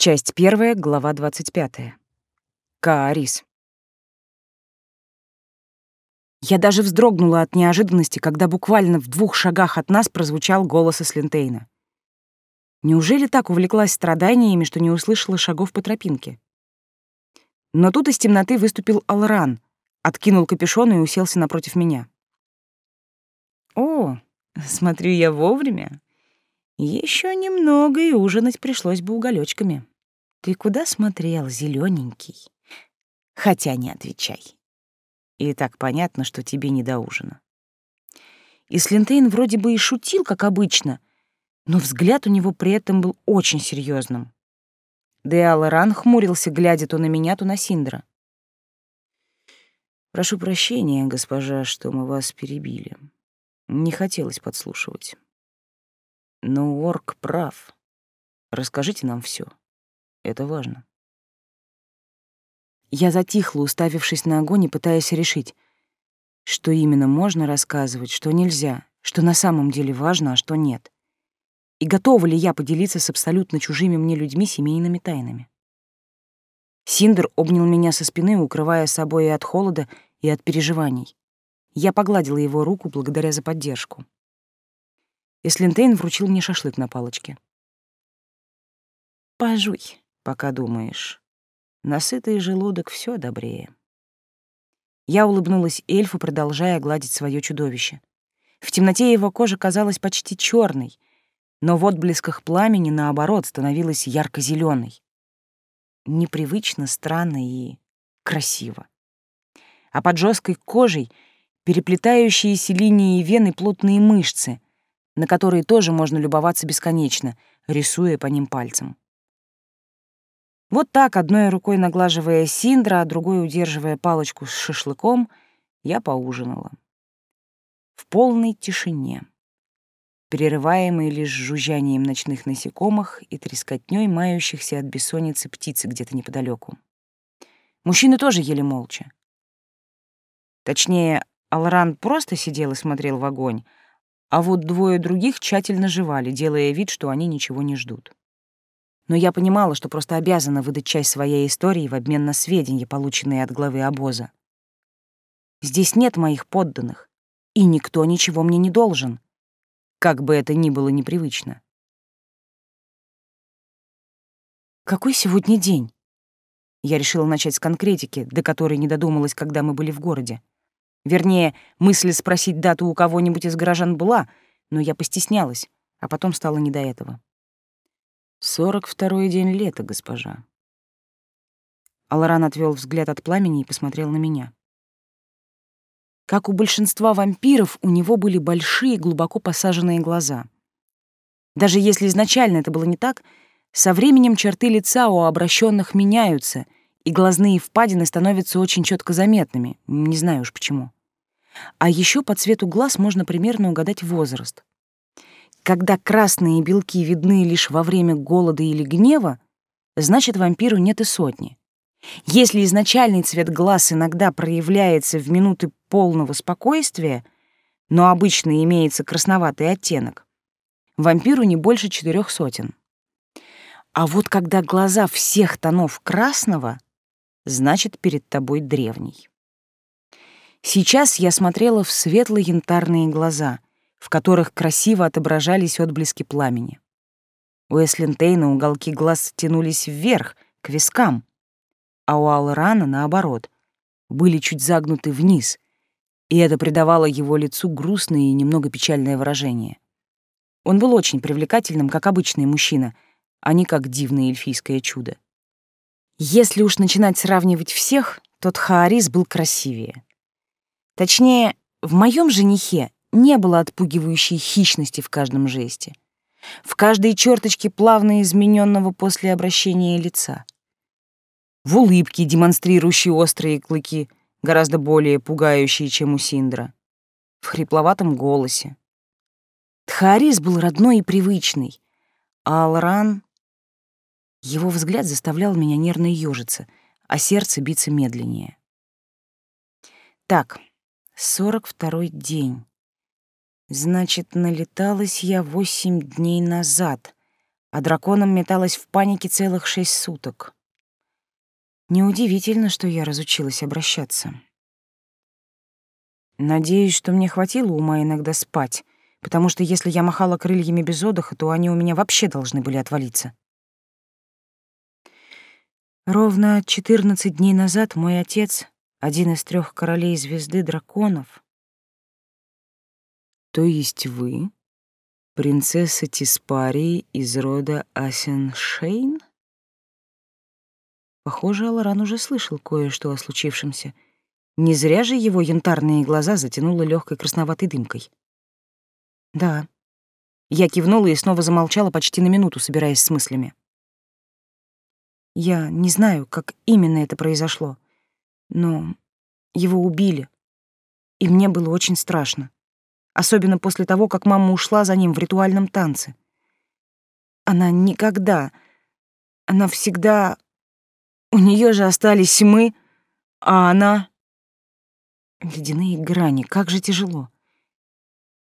Часть первая, глава двадцать пятая. Каарис. Я даже вздрогнула от неожиданности, когда буквально в двух шагах от нас прозвучал голос Эслинтейна. Неужели так увлеклась страданиями, что не услышала шагов по тропинке? Но тут из темноты выступил Алран, откинул капюшон и уселся напротив меня. «О, смотрю я вовремя. Еще немного, и ужинать пришлось бы уголечками. Ты куда смотрел, зелененький? Хотя не отвечай. И так понятно, что тебе не до ужина. И Слинтейн вроде бы и шутил, как обычно, но взгляд у него при этом был очень серьезным. Деаларан хмурился, глядя то на меня, то на Синдра. «Прошу прощения, госпожа, что мы вас перебили. Не хотелось подслушивать. Но Орк прав. Расскажите нам все. Это важно. Я затихла, уставившись на огонь и пытаясь решить, что именно можно рассказывать, что нельзя, что на самом деле важно, а что нет. И готова ли я поделиться с абсолютно чужими мне людьми семейными тайнами? Синдер обнял меня со спины, укрывая собой и от холода, и от переживаний. Я погладила его руку благодаря за поддержку. Эслинтейн вручил мне шашлык на палочке. «Пожуй, пока думаешь. Насытый желудок все добрее». Я улыбнулась эльфу, продолжая гладить свое чудовище. В темноте его кожа казалась почти черной, но в отблесках пламени, наоборот, становилась ярко зеленой Непривычно, странно и красиво. А под жесткой кожей переплетающиеся линии вены плотные мышцы, на которые тоже можно любоваться бесконечно, рисуя по ним пальцем. Вот так, одной рукой наглаживая синдра, а другой удерживая палочку с шашлыком, я поужинала. В полной тишине, прерываемой лишь жужжанием ночных насекомых и трескотнёй мающихся от бессонницы птицы где-то неподалеку. Мужчины тоже ели молча. Точнее, Алран просто сидел и смотрел в огонь, а вот двое других тщательно жевали, делая вид, что они ничего не ждут. Но я понимала, что просто обязана выдать часть своей истории в обмен на сведения, полученные от главы обоза. Здесь нет моих подданных, и никто ничего мне не должен, как бы это ни было непривычно. Какой сегодня день? Я решила начать с конкретики, до которой не додумалась, когда мы были в городе. Вернее, мысль спросить дату у кого-нибудь из горожан была, но я постеснялась, а потом стало не до этого. «Сорок второй день лета, госпожа». Аларан отвел взгляд от пламени и посмотрел на меня. Как у большинства вампиров, у него были большие, глубоко посаженные глаза. Даже если изначально это было не так, со временем черты лица у обращенных меняются — и глазные впадины становятся очень четко заметными, не знаю уж почему. А еще по цвету глаз можно примерно угадать возраст. Когда красные белки видны лишь во время голода или гнева, значит, вампиру нет и сотни. Если изначальный цвет глаз иногда проявляется в минуты полного спокойствия, но обычно имеется красноватый оттенок, вампиру не больше четырех сотен. А вот когда глаза всех тонов красного, значит, перед тобой древний. Сейчас я смотрела в светло-янтарные глаза, в которых красиво отображались отблески пламени. У Эслинтейна уголки глаз тянулись вверх, к вискам, а у Алрана, наоборот, были чуть загнуты вниз, и это придавало его лицу грустное и немного печальное выражение. Он был очень привлекательным, как обычный мужчина, а не как дивное эльфийское чудо. Если уж начинать сравнивать всех, то Тхаарис был красивее. Точнее, в моем женихе не было отпугивающей хищности в каждом жесте, в каждой черточке плавно измененного после обращения лица, в улыбке, демонстрирующей острые клыки, гораздо более пугающие, чем у Синдра, в хрипловатом голосе. Тхаарис был родной и привычный, а Алран? Его взгляд заставлял меня нервно ёжиться, а сердце биться медленнее. Так, сорок второй день. Значит, налеталась я восемь дней назад, а драконом металась в панике целых шесть суток. Неудивительно, что я разучилась обращаться. Надеюсь, что мне хватило ума иногда спать, потому что если я махала крыльями без отдыха, то они у меня вообще должны были отвалиться. Ровно 14 дней назад мой отец, один из трех королей звезды драконов... То есть вы, принцесса Тиспарии из рода Асеншейн? Похоже, Аларан уже слышал кое-что о случившемся. Не зря же его янтарные глаза затянуло легкой красноватой дымкой. Да. Я кивнула и снова замолчала почти на минуту, собираясь с мыслями. Я не знаю, как именно это произошло, но его убили, и мне было очень страшно. Особенно после того, как мама ушла за ним в ритуальном танце. Она никогда, она всегда... У нее же остались мы, а она... Ледяные грани, как же тяжело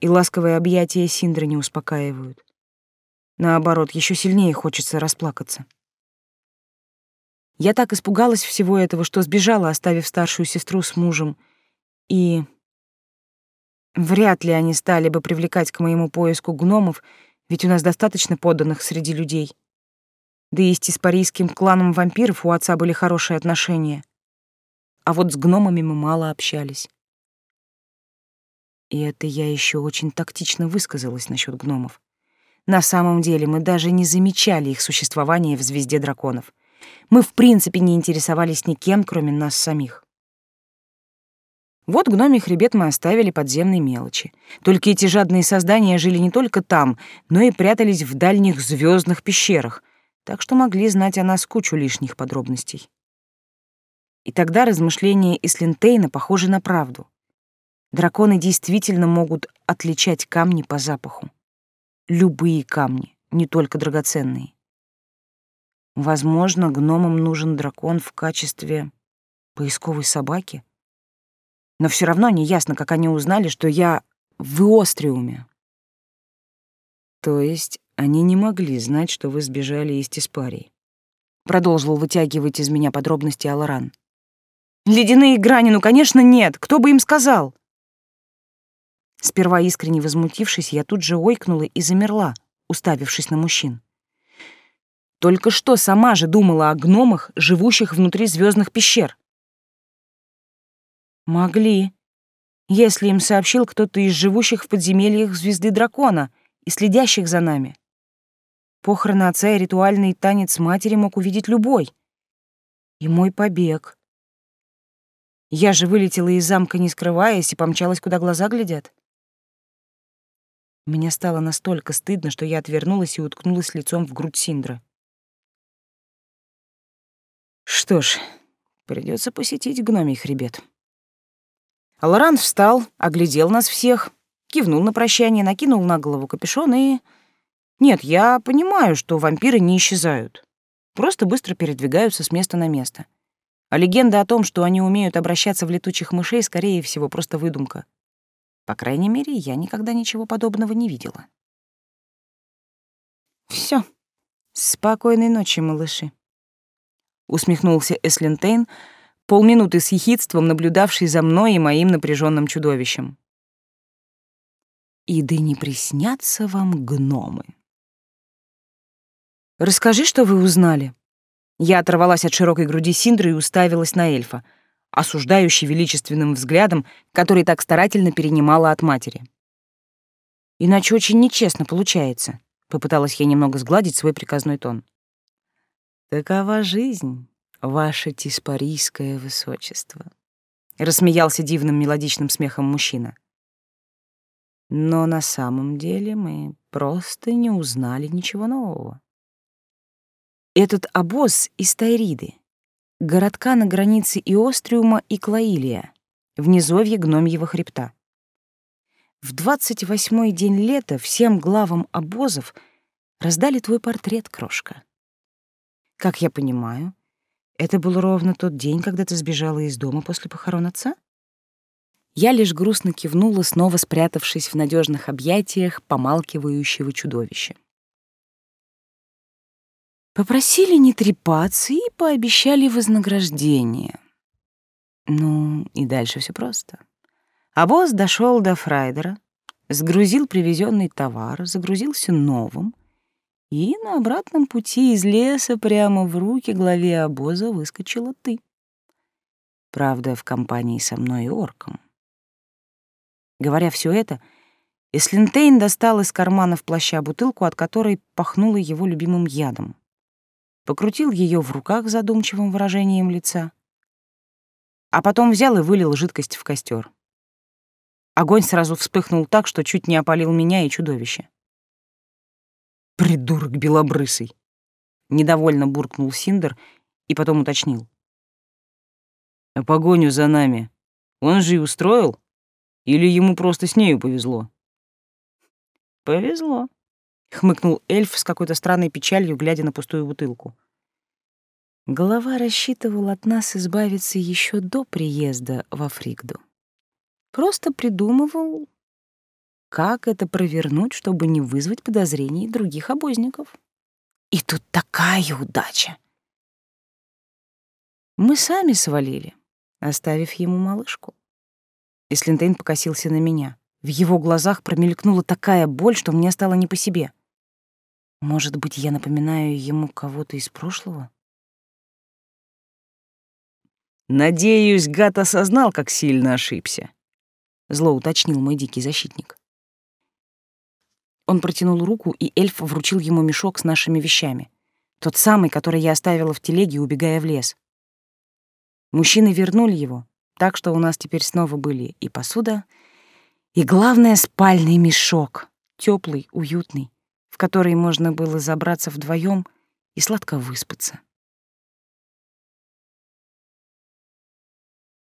и ласковые объятия Синдры не успокаивают. Наоборот, еще сильнее хочется расплакаться. Я так испугалась всего этого, что сбежала, оставив старшую сестру с мужем. И вряд ли они стали бы привлекать к моему поиску гномов, ведь у нас достаточно подданных среди людей. Да и с тиспарийским кланом вампиров у отца были хорошие отношения. А вот с гномами мы мало общались. И это я еще очень тактично высказалась насчет гномов. На самом деле мы даже не замечали их существование в звезде драконов. Мы в принципе не интересовались никем, кроме нас самих. Вот гномий хребет мы оставили подземной мелочи. Только эти жадные создания жили не только там, но и прятались в дальних звездных пещерах, так что могли знать о нас кучу лишних подробностей. И тогда размышления Ислинтейна похожи на правду. Драконы действительно могут отличать камни по запаху. Любые камни, не только драгоценные. Возможно, гномам нужен дракон в качестве поисковой собаки. Но все равно не ясно, как они узнали, что я в Иостриуме. То есть они не могли знать, что вы сбежали из Тиспарии. Продолжил вытягивать из меня подробности Аларан. Ледяные грани, ну, конечно, нет. Кто бы им сказал? Сперва искренне возмутившись, я тут же ойкнула и замерла, уставившись на мужчин. Только что сама же думала о гномах, живущих внутри звездных пещер. Могли, если им сообщил кто-то из живущих в подземельях звезды дракона и следящих за нами. Похороны отца и ритуальный танец матери мог увидеть любой. И мой побег. Я же вылетела из замка, не скрываясь, и помчалась, куда глаза глядят. Мне стало настолько стыдно, что я отвернулась и уткнулась лицом в грудь Синдра. Что ж, придется посетить гномий хребет. Аларан встал, оглядел нас всех, кивнул на прощание, накинул на голову капюшон и... Нет, я понимаю, что вампиры не исчезают. Просто быстро передвигаются с места на место. А легенда о том, что они умеют обращаться в летучих мышей, скорее всего, просто выдумка. По крайней мере, я никогда ничего подобного не видела. Все. Спокойной ночи, малыши. Усмехнулся Эслентейн, полминуты с ехидством наблюдавший за мной и моим напряженным чудовищем. И да не приснятся вам гномы. Расскажи, что вы узнали. Я оторвалась от широкой груди Синдры и уставилась на эльфа — осуждающий величественным взглядом, который так старательно перенимала от матери. «Иначе очень нечестно получается», — попыталась я немного сгладить свой приказной тон. «Такова жизнь, ваше тиспарийское высочество», — рассмеялся дивным мелодичным смехом мужчина. «Но на самом деле мы просто не узнали ничего нового. Этот обоз из Тайриды, городка на границе Иостриума и Клаилия, в низовье Гномьего хребта. В двадцать восьмой день лета всем главам обозов раздали твой портрет, крошка. Как я понимаю, это был ровно тот день, когда ты сбежала из дома после похорон отца? Я лишь грустно кивнула, снова спрятавшись в надежных объятиях помалкивающего чудовища. Попросили не трепаться и пообещали вознаграждение. Ну, и дальше все просто. А босс дошел до Фрайдера, сгрузил привезенный товар, загрузился новым, и на обратном пути из леса прямо в руки главе обоза выскочила ты. Правда, в компании со мной и орком. Говоря все это, Эслинтейн достал из карманов плаща бутылку, от которой пахнуло его любимым ядом. Покрутил ее в руках задумчивым выражением лица, а потом взял и вылил жидкость в костер. Огонь сразу вспыхнул так, что чуть не опалил меня и чудовище. «Придурок белобрысый!» Недовольно буркнул Синдер и потом уточнил. «А погоню за нами он же и устроил? Или ему просто с нею повезло?» «Повезло», — хмыкнул эльф с какой-то странной печалью, глядя на пустую бутылку. Голова рассчитывал от нас избавиться еще до приезда во Фригду. Просто придумывал, как это провернуть, чтобы не вызвать подозрений других обозников. И тут такая удача! Мы сами свалили, оставив ему малышку. И Слинтейн покосился на меня. В его глазах промелькнула такая боль, что мне стало не по себе. Может быть, я напоминаю ему кого-то из прошлого? Надеюсь, гад осознал, как сильно ошибся зло уточнил мой дикий защитник. Он протянул руку, и эльф вручил ему мешок с нашими вещами. Тот самый, который я оставила в телеге, убегая в лес. Мужчины вернули его, так что у нас теперь снова были и посуда, и, главное, спальный мешок, теплый, уютный, в который можно было забраться вдвоем и сладко выспаться.